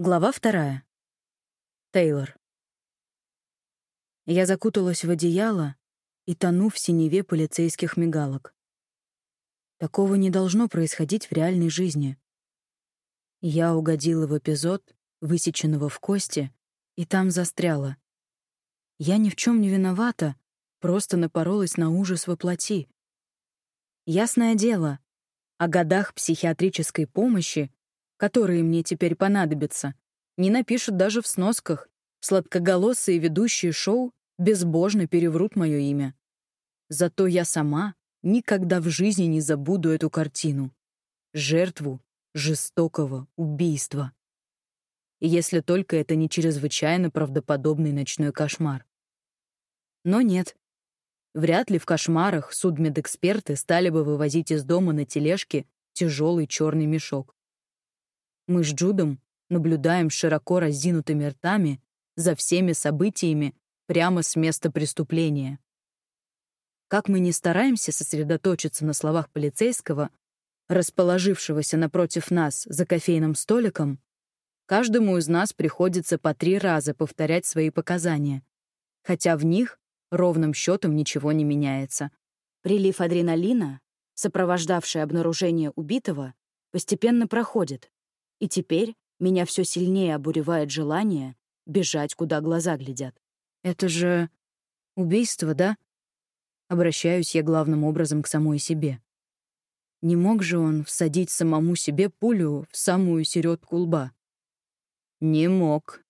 Глава вторая. Тейлор. Я закуталась в одеяло и тону в синеве полицейских мигалок. Такого не должно происходить в реальной жизни. Я угодила в эпизод, высеченного в кости, и там застряла. Я ни в чем не виновата, просто напоролась на ужас воплоти. Ясное дело, о годах психиатрической помощи которые мне теперь понадобятся, не напишут даже в сносках. Сладкоголосые ведущие шоу безбожно переврут мое имя. Зато я сама никогда в жизни не забуду эту картину. Жертву жестокого убийства. Если только это не чрезвычайно правдоподобный ночной кошмар. Но нет. Вряд ли в кошмарах судмедэксперты стали бы вывозить из дома на тележке тяжелый черный мешок. Мы с Джудом наблюдаем широко разинутыми ртами за всеми событиями прямо с места преступления. Как мы не стараемся сосредоточиться на словах полицейского, расположившегося напротив нас за кофейным столиком, каждому из нас приходится по три раза повторять свои показания, хотя в них ровным счетом ничего не меняется. Прилив адреналина, сопровождавший обнаружение убитого, постепенно проходит, и теперь меня все сильнее обуревает желание бежать, куда глаза глядят. Это же убийство, да? Обращаюсь я главным образом к самой себе. Не мог же он всадить самому себе пулю в самую середку лба? Не мог,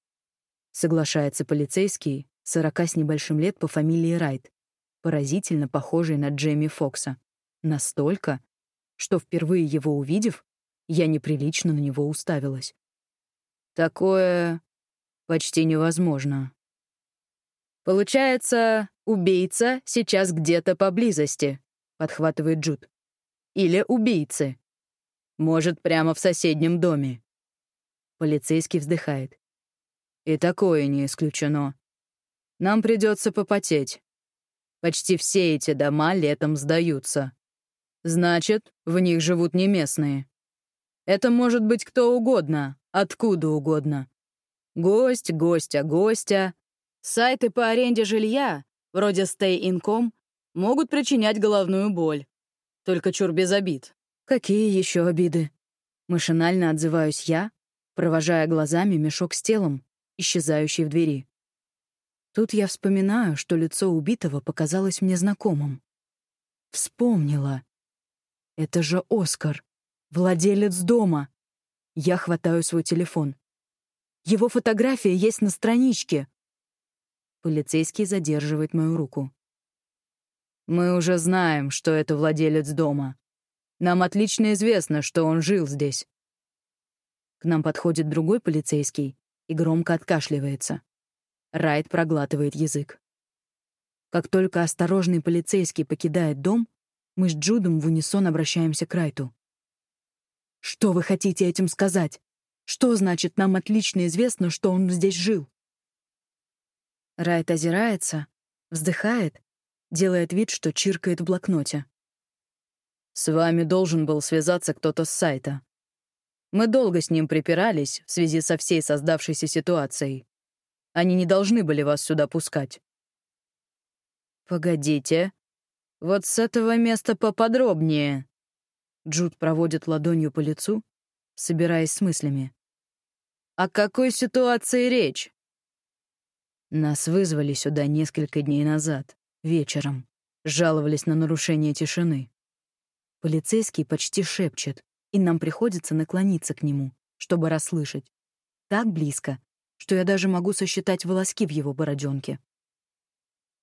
соглашается полицейский, сорока с небольшим лет по фамилии Райт, поразительно похожий на Джейми Фокса. Настолько, что впервые его увидев, я неприлично на него уставилась. Такое почти невозможно. Получается, убийца сейчас где-то поблизости, подхватывает Джуд. Или убийцы. Может, прямо в соседнем доме. Полицейский вздыхает. И такое не исключено. Нам придется попотеть. Почти все эти дома летом сдаются. Значит, в них живут не местные. Это может быть кто угодно, откуда угодно. Гость, гостя, гостя. Сайты по аренде жилья, вроде Stay.in.com, могут причинять головную боль. Только чур без обид. Какие еще обиды? Машинально отзываюсь я, провожая глазами мешок с телом, исчезающий в двери. Тут я вспоминаю, что лицо убитого показалось мне знакомым. Вспомнила. Это же Оскар. Владелец дома. Я хватаю свой телефон. Его фотография есть на страничке. Полицейский задерживает мою руку. Мы уже знаем, что это владелец дома. Нам отлично известно, что он жил здесь. К нам подходит другой полицейский и громко откашливается. Райт проглатывает язык. Как только осторожный полицейский покидает дом, мы с Джудом в унисон обращаемся к Райту. Что вы хотите этим сказать? Что значит, нам отлично известно, что он здесь жил? Райт озирается, вздыхает, делает вид, что чиркает в блокноте. «С вами должен был связаться кто-то с сайта. Мы долго с ним припирались в связи со всей создавшейся ситуацией. Они не должны были вас сюда пускать». «Погодите. Вот с этого места поподробнее», Джуд проводит ладонью по лицу, собираясь с мыслями. «О какой ситуации речь?» Нас вызвали сюда несколько дней назад, вечером. Жаловались на нарушение тишины. Полицейский почти шепчет, и нам приходится наклониться к нему, чтобы расслышать. Так близко, что я даже могу сосчитать волоски в его бороденке.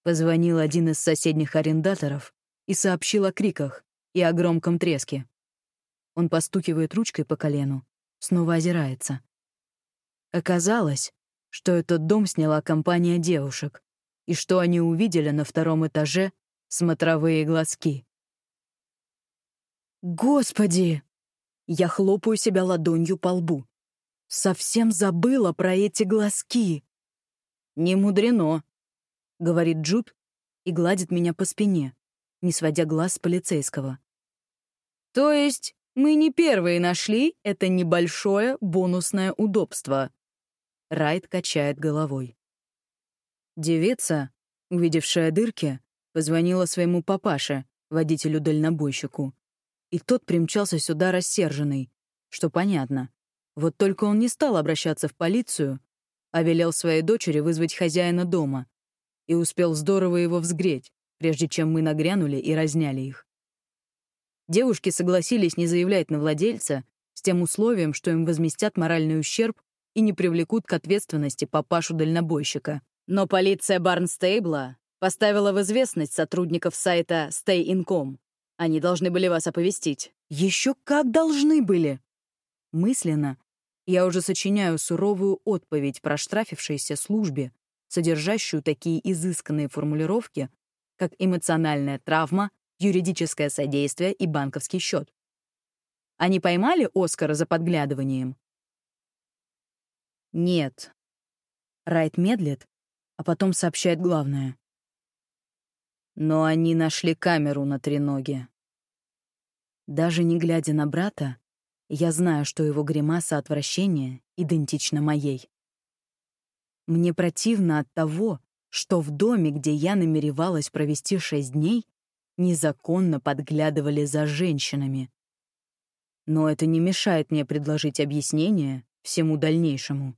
Позвонил один из соседних арендаторов и сообщил о криках и о громком треске. Он постукивает ручкой по колену, снова озирается. Оказалось, что этот дом сняла компания девушек, и что они увидели на втором этаже смотровые глазки. «Господи!» Я хлопаю себя ладонью по лбу. Совсем забыла про эти глазки. «Не мудрено», — говорит Джуд и гладит меня по спине, не сводя глаз с полицейского. «То есть Мы не первые нашли это небольшое бонусное удобство. Райт качает головой. Девица, увидевшая дырки, позвонила своему папаше, водителю-дальнобойщику. И тот примчался сюда рассерженный, что понятно. Вот только он не стал обращаться в полицию, а велел своей дочери вызвать хозяина дома и успел здорово его взгреть, прежде чем мы нагрянули и разняли их. Девушки согласились не заявлять на владельца с тем условием, что им возместят моральный ущерб и не привлекут к ответственности папашу-дальнобойщика. Но полиция Барнстейбла поставила в известность сотрудников сайта Stay.in.com. Они должны были вас оповестить. Еще как должны были! Мысленно я уже сочиняю суровую отповедь проштрафившейся службе, содержащую такие изысканные формулировки, как эмоциональная травма, юридическое содействие и банковский счет. Они поймали Оскара за подглядыванием? Нет. Райт медлит, а потом сообщает главное. Но они нашли камеру на треноге. Даже не глядя на брата, я знаю, что его гримаса отвращения идентична моей. Мне противно от того, что в доме, где я намеревалась провести шесть дней, незаконно подглядывали за женщинами. Но это не мешает мне предложить объяснение всему дальнейшему.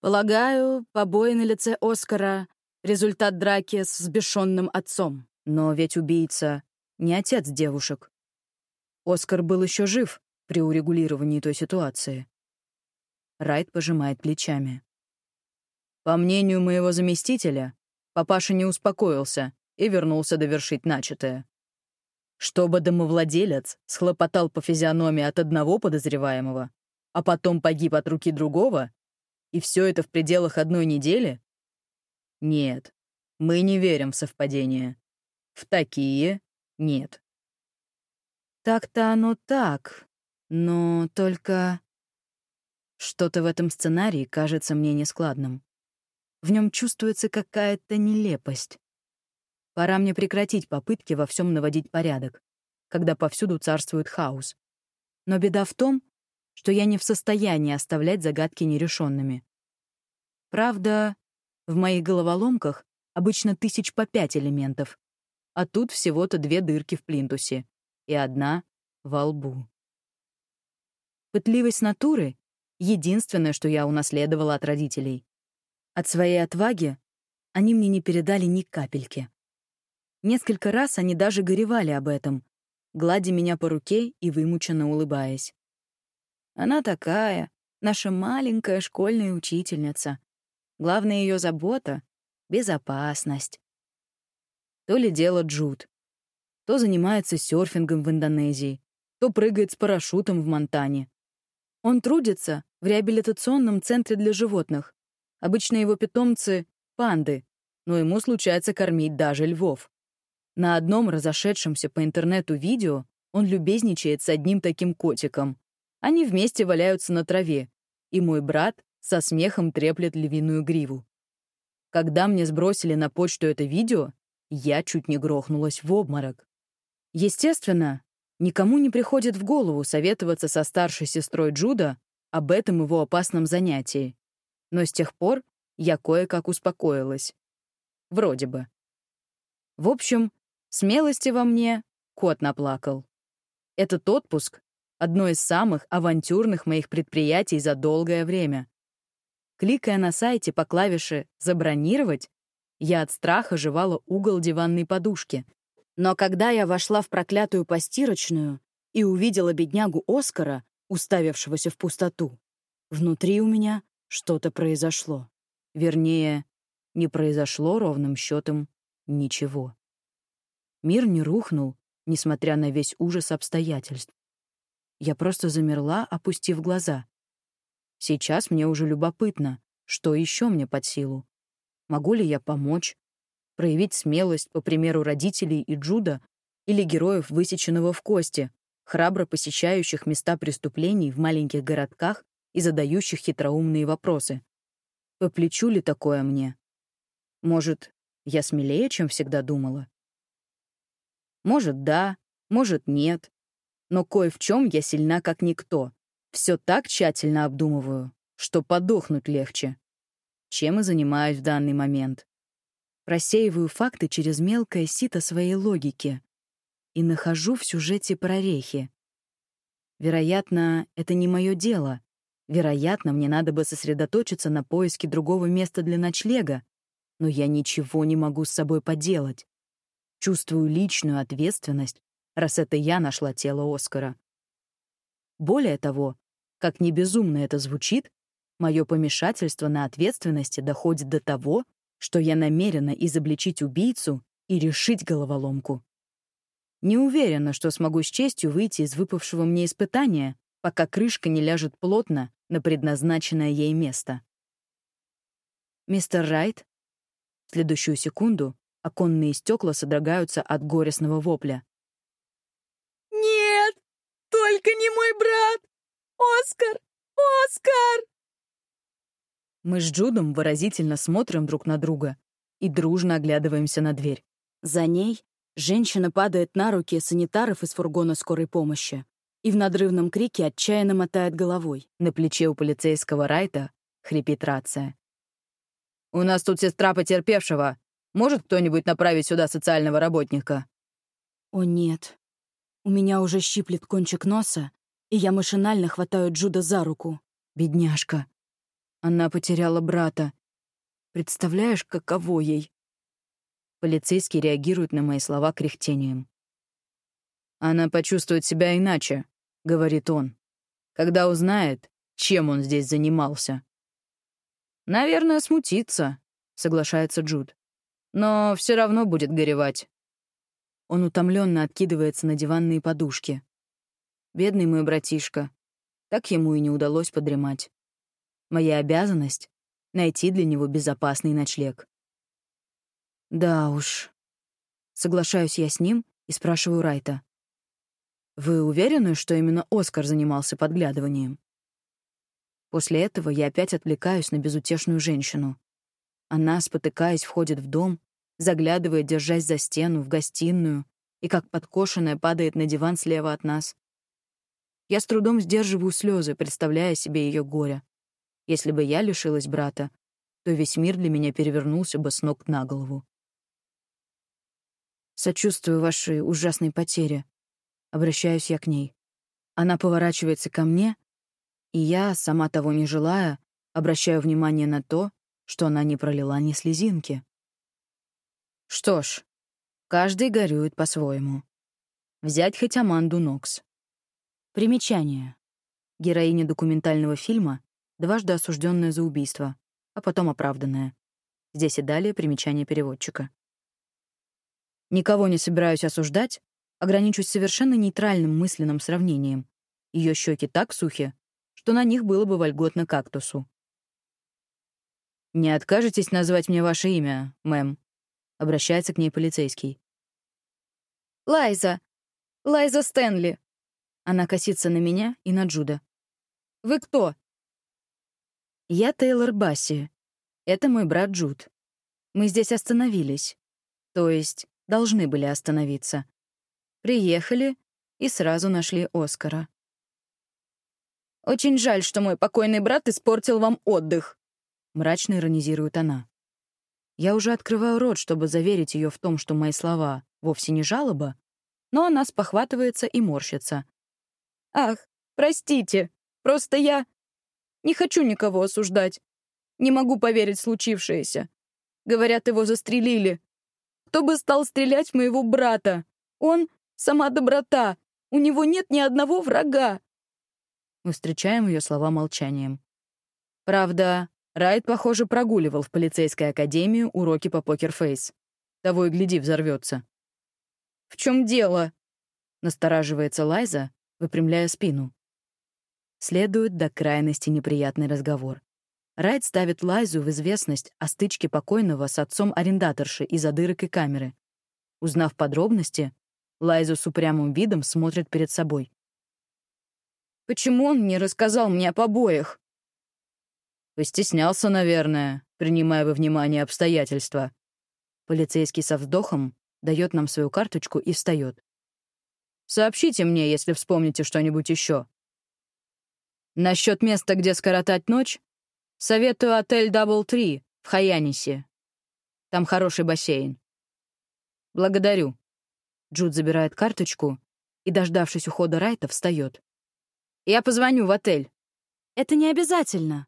Полагаю, побои на лице Оскара — результат драки с взбешенным отцом. Но ведь убийца не отец девушек. Оскар был еще жив при урегулировании той ситуации. Райт пожимает плечами. По мнению моего заместителя, папаша не успокоился и вернулся довершить начатое. Чтобы домовладелец схлопотал по физиономии от одного подозреваемого, а потом погиб от руки другого, и все это в пределах одной недели? Нет, мы не верим в совпадения. В такие нет. Так-то оно так, но только... Что-то в этом сценарии кажется мне нескладным. В нем чувствуется какая-то нелепость. Пора мне прекратить попытки во всем наводить порядок, когда повсюду царствует хаос. Но беда в том, что я не в состоянии оставлять загадки нерешенными. Правда, в моих головоломках обычно тысяч по пять элементов, а тут всего-то две дырки в плинтусе и одна во лбу. Пытливость натуры — единственное, что я унаследовала от родителей. От своей отваги они мне не передали ни капельки. Несколько раз они даже горевали об этом, гладя меня по руке и вымученно улыбаясь. Она такая, наша маленькая школьная учительница. Главная ее забота — безопасность. То ли дело Джуд. То занимается серфингом в Индонезии, то прыгает с парашютом в Монтане. Он трудится в реабилитационном центре для животных, Обычно его питомцы — панды, но ему случается кормить даже львов. На одном разошедшемся по интернету видео он любезничает с одним таким котиком. Они вместе валяются на траве, и мой брат со смехом треплет львиную гриву. Когда мне сбросили на почту это видео, я чуть не грохнулась в обморок. Естественно, никому не приходит в голову советоваться со старшей сестрой Джуда об этом его опасном занятии но с тех пор я кое-как успокоилась. Вроде бы. В общем, смелости во мне кот наплакал. Этот отпуск — одно из самых авантюрных моих предприятий за долгое время. Кликая на сайте по клавише «Забронировать», я от страха жевала угол диванной подушки. Но когда я вошла в проклятую постирочную и увидела беднягу Оскара, уставившегося в пустоту, внутри у меня что-то произошло. Вернее, не произошло ровным счетом ничего. Мир не рухнул, несмотря на весь ужас обстоятельств. Я просто замерла, опустив глаза. Сейчас мне уже любопытно, что еще мне под силу. Могу ли я помочь? Проявить смелость, по примеру родителей и Джуда, или героев, высеченного в кости, храбро посещающих места преступлений в маленьких городках и задающих хитроумные вопросы. По плечу ли такое мне? Может, я смелее, чем всегда думала? Может, да, может, нет. Но кое в чем я сильна как никто. Все так тщательно обдумываю, что подохнуть легче. Чем и занимаюсь в данный момент. Просеиваю факты через мелкое сито своей логики и нахожу в сюжете прорехи. Вероятно, это не мое дело. Вероятно, мне надо бы сосредоточиться на поиске другого места для ночлега, но я ничего не могу с собой поделать. Чувствую личную ответственность, раз это я нашла тело Оскара. Более того, как не безумно это звучит, мое помешательство на ответственности доходит до того, что я намерена изобличить убийцу и решить головоломку. Не уверена, что смогу с честью выйти из выпавшего мне испытания, пока крышка не ляжет плотно на предназначенное ей место. «Мистер Райт?» В следующую секунду оконные стекла содрогаются от горестного вопля. «Нет! Только не мой брат! Оскар! Оскар!» Мы с Джудом выразительно смотрим друг на друга и дружно оглядываемся на дверь. За ней женщина падает на руки санитаров из фургона скорой помощи и в надрывном крике отчаянно мотает головой. На плече у полицейского Райта хрипит рация. «У нас тут сестра потерпевшего. Может кто-нибудь направить сюда социального работника?» «О, нет. У меня уже щиплет кончик носа, и я машинально хватаю Джуда за руку. Бедняжка. Она потеряла брата. Представляешь, каково ей? Полицейский реагирует на мои слова кряхтением. «Она почувствует себя иначе», — говорит он, «когда узнает, чем он здесь занимался». «Наверное, смутится», — соглашается Джуд. «Но все равно будет горевать». Он утомленно откидывается на диванные подушки. Бедный мой братишка. Так ему и не удалось подремать. Моя обязанность — найти для него безопасный ночлег. Да уж. Соглашаюсь я с ним и спрашиваю Райта. Вы уверены, что именно Оскар занимался подглядыванием? После этого я опять отвлекаюсь на безутешную женщину. Она, спотыкаясь, входит в дом, заглядывает, держась за стену, в гостиную, и как подкошенная падает на диван слева от нас. Я с трудом сдерживаю слезы, представляя себе ее горе. Если бы я лишилась брата, то весь мир для меня перевернулся бы с ног на голову. Сочувствую вашей ужасной потере. Обращаюсь я к ней. Она поворачивается ко мне, и я, сама того не желая, обращаю внимание на то, что она не пролила ни слезинки. Что ж, каждый горюет по-своему. Взять хоть Аманду Нокс. Примечание. Героиня документального фильма, дважды осужденная за убийство, а потом оправданная. Здесь и далее примечание переводчика. Никого не собираюсь осуждать, ограничусь совершенно нейтральным мысленным сравнением. Ее щеки так сухи, что на них было бы вольготно кактусу. «Не откажетесь назвать мне ваше имя, мэм?» — обращается к ней полицейский. «Лайза! Лайза Стэнли!» Она косится на меня и на Джуда. «Вы кто?» «Я Тейлор Басси. Это мой брат Джуд. Мы здесь остановились. То есть должны были остановиться. Приехали и сразу нашли Оскара. «Очень жаль, что мой покойный брат испортил вам отдых», — мрачно иронизирует она. Я уже открываю рот, чтобы заверить ее в том, что мои слова вовсе не жалоба, но она спохватывается и морщится. «Ах, простите, просто я...» Не хочу никого осуждать. Не могу поверить в случившееся. Говорят, его застрелили. Кто бы стал стрелять в моего брата? Он — сама доброта. У него нет ни одного врага. Мы встречаем ее слова молчанием. Правда, Райт, похоже, прогуливал в полицейской академии уроки по покерфейс. Того и гляди, взорвется. «В чем дело?» — настораживается Лайза, выпрямляя спину. Следует до крайности неприятный разговор. Райт ставит Лайзу в известность о стычке покойного с отцом арендаторши из-за дырок и камеры. Узнав подробности, Лайзу с упрямым видом смотрит перед собой. «Почему он не рассказал мне о побоях?» «Постеснялся, наверное, принимая во внимание обстоятельства». Полицейский со вздохом дает нам свою карточку и встает. Сообщите мне, если вспомните что-нибудь еще. Насчет места, где скоротать ночь, советую отель Дабл Три в Хаянисе. Там хороший бассейн. Благодарю. Джуд забирает карточку и, дождавшись ухода Райта, встает. Я позвоню в отель. Это не обязательно.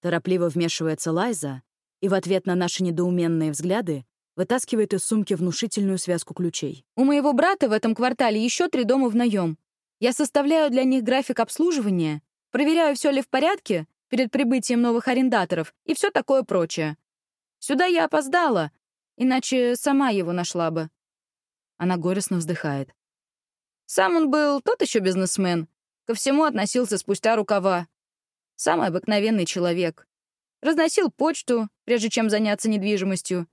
Торопливо вмешивается Лайза и в ответ на наши недоуменные взгляды вытаскивает из сумки внушительную связку ключей. У моего брата в этом квартале еще три дома в наем. Я составляю для них график обслуживания, проверяю, все ли в порядке перед прибытием новых арендаторов и все такое прочее. Сюда я опоздала, иначе сама его нашла бы. Она горестно вздыхает. Сам он был тот еще бизнесмен. Ко всему относился спустя рукава. Самый обыкновенный человек. Разносил почту, прежде чем заняться недвижимостью.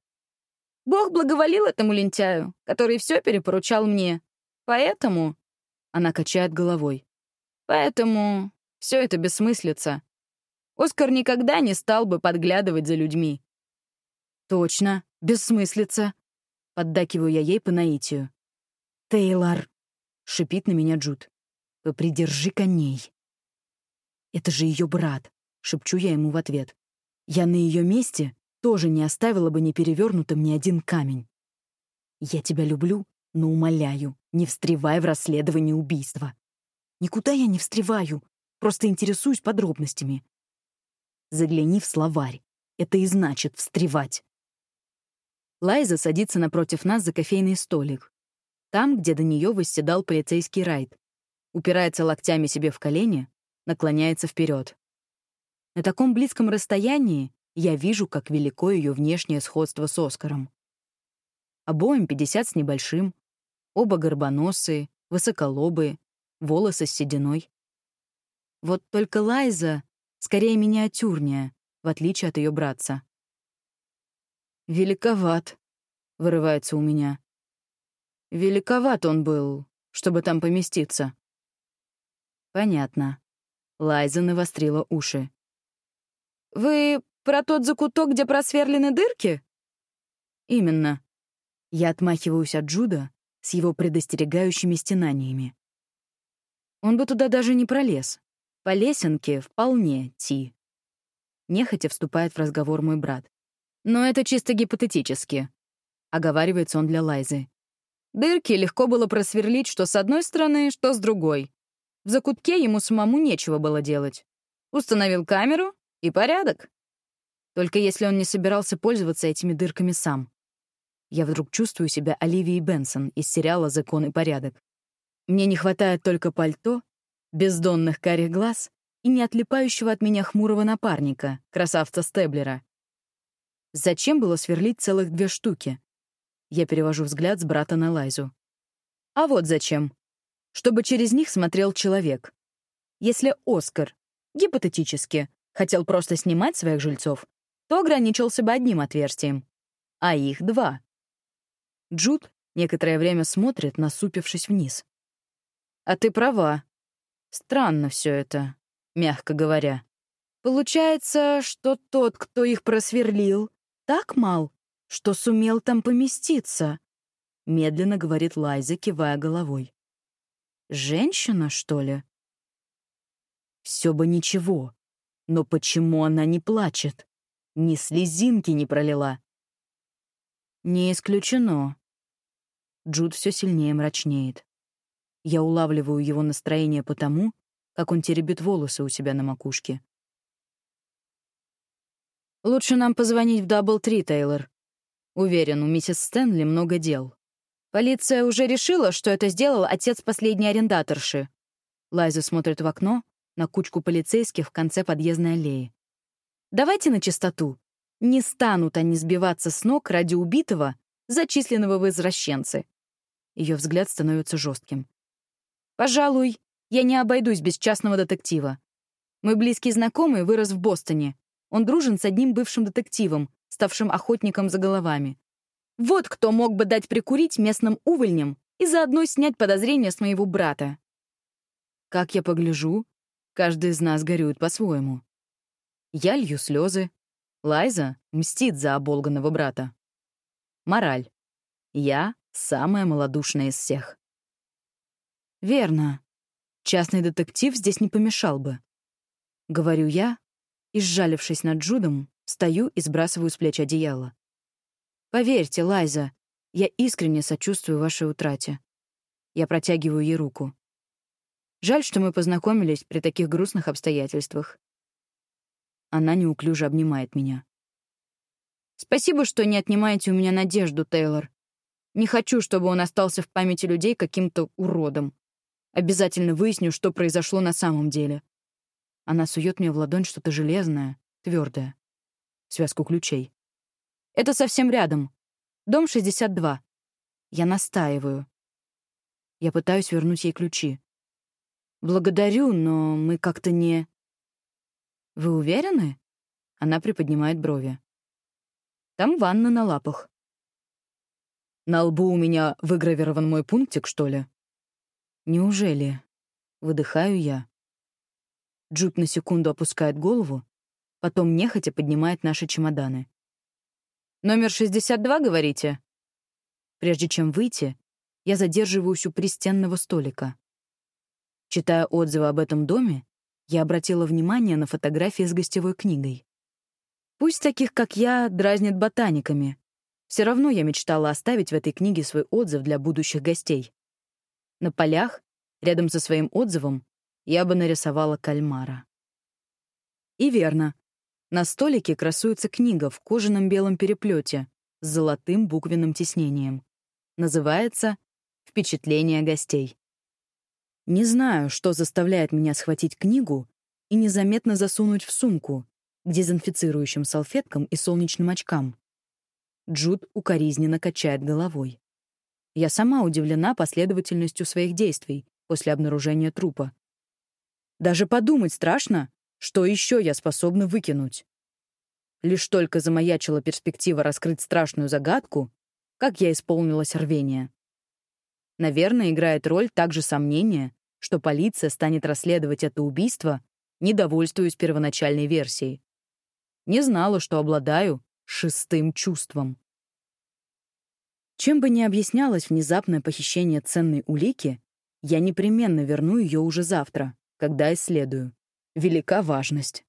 Бог благоволил этому лентяю, который все перепоручал мне. Поэтому... Она качает головой. Поэтому все это бессмыслица. Оскар никогда не стал бы подглядывать за людьми. Точно, бессмыслица. Поддакиваю я ей по наитию. Тейлор, шипит на меня Джуд. Попридержи коней. Это же ее брат, шепчу я ему в ответ. Я на ее месте тоже не оставила бы неперевернутым ни один камень. Я тебя люблю, но умоляю, не встревай в расследование убийства. Никуда я не встреваю, просто интересуюсь подробностями. Загляни в словарь. Это и значит встревать. Лайза садится напротив нас за кофейный столик. Там, где до нее восседал полицейский райд. Упирается локтями себе в колени, наклоняется вперед. На таком близком расстоянии я вижу, как велико ее внешнее сходство с Оскаром. Обоим 50 с небольшим, оба горбоносые, высоколобые, волосы с сединой. Вот только Лайза скорее миниатюрнее, в отличие от ее братца. «Великоват», — вырывается у меня. «Великоват он был, чтобы там поместиться». «Понятно». Лайза навострила уши. «Вы про тот закуток, где просверлены дырки? Именно. Я отмахиваюсь от Джуда с его предостерегающими стенаниями. Он бы туда даже не пролез. По лесенке вполне ти. Нехотя вступает в разговор мой брат. Но это чисто гипотетически. Оговаривается он для Лайзы. Дырки легко было просверлить что с одной стороны, что с другой. В закутке ему самому нечего было делать. Установил камеру и порядок. Только если он не собирался пользоваться этими дырками сам. Я вдруг чувствую себя Оливией Бенсон из сериала «Закон и порядок». Мне не хватает только пальто, бездонных карих глаз и не отлипающего от меня хмурого напарника, красавца Стеблера. Зачем было сверлить целых две штуки? Я перевожу взгляд с брата на Лайзу. А вот зачем. Чтобы через них смотрел человек. Если Оскар, гипотетически, хотел просто снимать своих жильцов, то ограничился бы одним отверстием, а их два. Джуд некоторое время смотрит, насупившись вниз. «А ты права. Странно все это, мягко говоря. Получается, что тот, кто их просверлил, так мал, что сумел там поместиться», — медленно говорит Лайза, кивая головой. «Женщина, что ли?» Все бы ничего, но почему она не плачет? Ни слезинки не пролила. Не исключено. Джуд все сильнее мрачнеет. Я улавливаю его настроение потому, как он теребит волосы у себя на макушке. «Лучше нам позвонить в Дабл-Три, Тейлор. Уверен, у миссис Стэнли много дел. Полиция уже решила, что это сделал отец последней арендаторши». Лайза смотрит в окно на кучку полицейских в конце подъездной аллеи. Давайте на чистоту. Не станут они сбиваться с ног ради убитого, зачисленного в извращенцы. Ее взгляд становится жестким. Пожалуй, я не обойдусь без частного детектива. Мой близкий знакомый вырос в Бостоне. Он дружен с одним бывшим детективом, ставшим охотником за головами. Вот кто мог бы дать прикурить местным увольням и заодно снять подозрения с моего брата. Как я погляжу, каждый из нас горюет по-своему. Я лью слезы. Лайза мстит за оболганного брата. Мораль. Я самая малодушная из всех. «Верно. Частный детектив здесь не помешал бы». Говорю я, и, сжалившись над Джудом, стою и сбрасываю с плеч одеяло. «Поверьте, Лайза, я искренне сочувствую вашей утрате». Я протягиваю ей руку. Жаль, что мы познакомились при таких грустных обстоятельствах. Она неуклюже обнимает меня. «Спасибо, что не отнимаете у меня надежду, Тейлор. Не хочу, чтобы он остался в памяти людей каким-то уродом. Обязательно выясню, что произошло на самом деле». Она сует мне в ладонь что-то железное, твердое. Связку ключей. «Это совсем рядом. Дом 62. Я настаиваю. Я пытаюсь вернуть ей ключи. Благодарю, но мы как-то не... Вы уверены? Она приподнимает брови. Там ванна на лапах. На лбу у меня выгравирован мой пунктик, что ли? Неужели? Выдыхаю я. Джуд на секунду опускает голову, потом нехотя поднимает наши чемоданы. «Номер 62, говорите?» Прежде чем выйти, я задерживаюсь у пристенного столика. Читая отзывы об этом доме, я обратила внимание на фотографии с гостевой книгой. Пусть таких, как я, дразнят ботаниками. Все равно я мечтала оставить в этой книге свой отзыв для будущих гостей. На полях, рядом со своим отзывом, я бы нарисовала кальмара. И верно. На столике красуется книга в кожаном белом переплете с золотым буквенным тиснением. Называется «Впечатление гостей». Не знаю, что заставляет меня схватить книгу и незаметно засунуть в сумку к дезинфицирующим салфеткам и солнечным очкам. Джуд укоризненно качает головой. Я сама удивлена последовательностью своих действий после обнаружения трупа. Даже подумать страшно, что еще я способна выкинуть. Лишь только замаячила перспектива раскрыть страшную загадку, как я исполнилась рвения. Наверное, играет роль также сомнение, что полиция станет расследовать это убийство, недовольствуясь первоначальной версией. Не знала, что обладаю шестым чувством. Чем бы ни объяснялось внезапное похищение ценной улики, я непременно верну ее уже завтра, когда исследую. Велика важность.